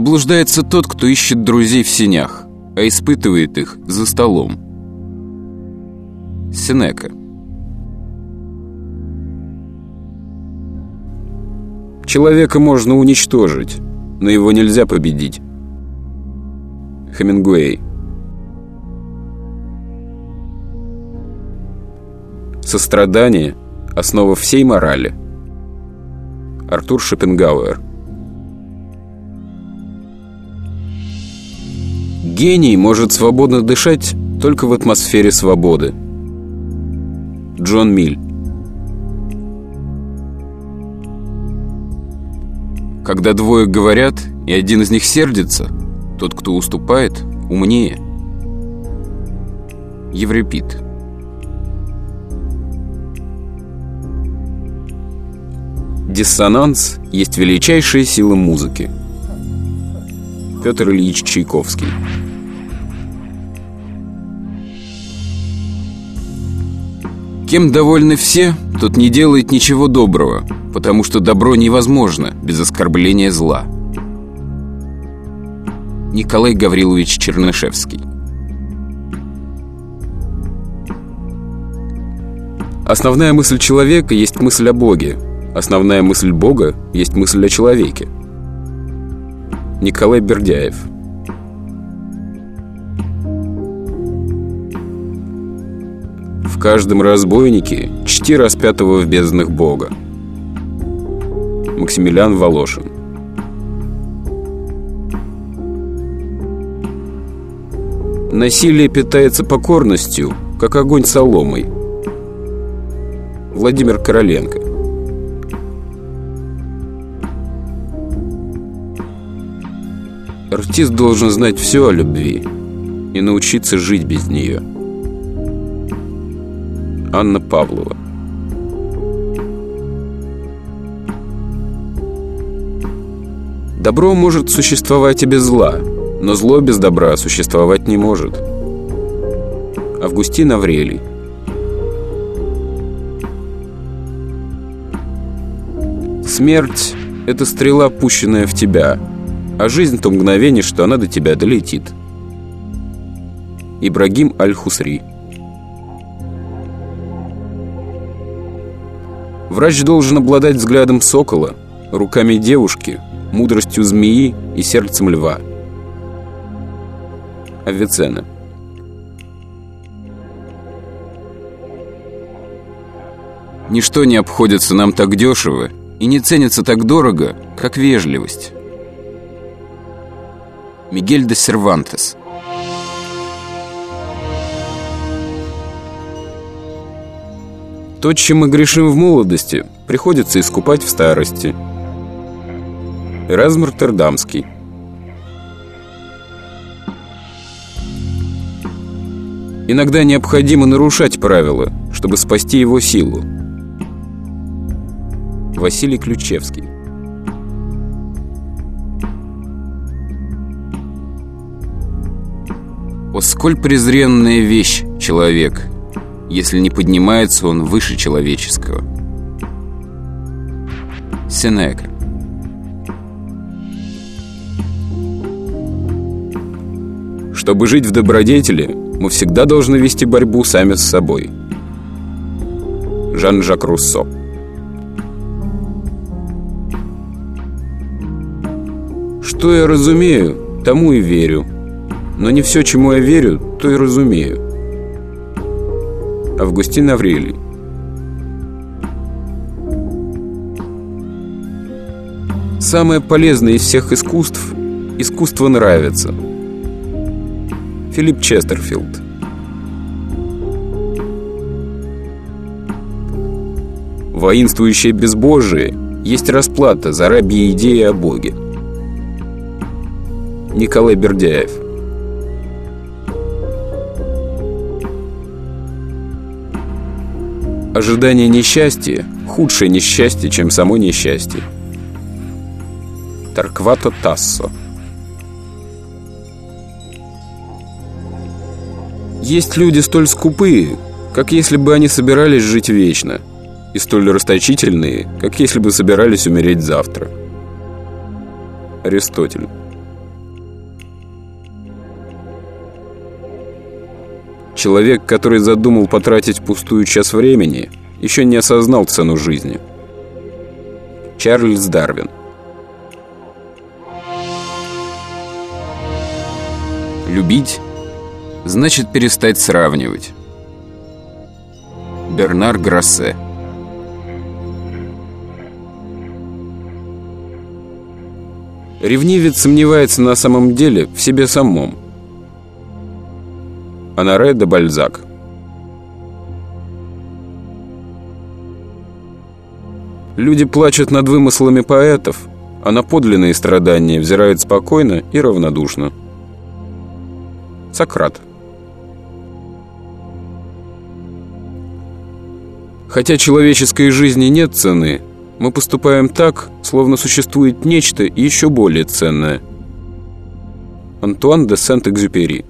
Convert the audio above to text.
Заблуждается тот, кто ищет друзей в синях, а испытывает их за столом. Сенека Человека можно уничтожить, но его нельзя победить. Хемингуэй Сострадание – основа всей морали. Артур Шопенгауэр Гений может свободно дышать только в атмосфере свободы. Джон Миль Когда двое говорят, и один из них сердится, тот, кто уступает, умнее. Еврипид Диссонанс есть величайшая сила музыки. Петр Ильич Чайковский Кем довольны все, тот не делает ничего доброго, потому что добро невозможно без оскорбления зла. Николай Гаврилович Чернышевский Основная мысль человека есть мысль о Боге. Основная мысль Бога есть мысль о человеке. Николай Бердяев каждом разбойнике чти распятого в безднах Бога. Максимилиан Волошин Насилие питается покорностью, как огонь соломой. Владимир Короленко Артист должен знать все о любви и научиться жить без нее. Павлова Добро может существовать и без зла, но зло без добра существовать не может. Августин Аврелий Смерть — это стрела, пущенная в тебя, а жизнь — то мгновение, что она до тебя долетит. Ибрагим Аль-Хусри Врач должен обладать взглядом сокола, руками девушки, мудростью змеи и сердцем льва. Авиценна Ничто не обходится нам так дешево и не ценится так дорого, как вежливость. Мигель де Сервантес То, чем мы грешим в молодости, приходится искупать в старости. Эразм Иногда необходимо нарушать правила, чтобы спасти его силу. Василий Ключевский О, сколь презренная вещь человек – если не поднимается он выше человеческого. Сенека Чтобы жить в добродетели, мы всегда должны вести борьбу сами с собой. Жан-Жак Руссо Что я разумею, тому и верю. Но не все, чему я верю, то и разумею. Августин Аврелий. Самое полезное из всех искусств – искусство нравится. Филипп Честерфилд. Воинствующее безбожие есть расплата за рабьи идеи о Боге. Николай Бердяев Ожидание несчастья – худшее несчастье, чем само несчастье. Тарквато Тассо Есть люди столь скупые, как если бы они собирались жить вечно, и столь расточительные, как если бы собирались умереть завтра. Аристотель Человек, который задумал потратить пустую час времени, еще не осознал цену жизни. Чарльз Дарвин Любить значит перестать сравнивать. Бернар Грассе Ревнивец сомневается на самом деле в себе самом. Анаре де Бальзак Люди плачут над вымыслами поэтов, а на подлинные страдания взирают спокойно и равнодушно. Сократ Хотя человеческой жизни нет цены, мы поступаем так, словно существует нечто еще более ценное. Антуан де Сент-Экзюпери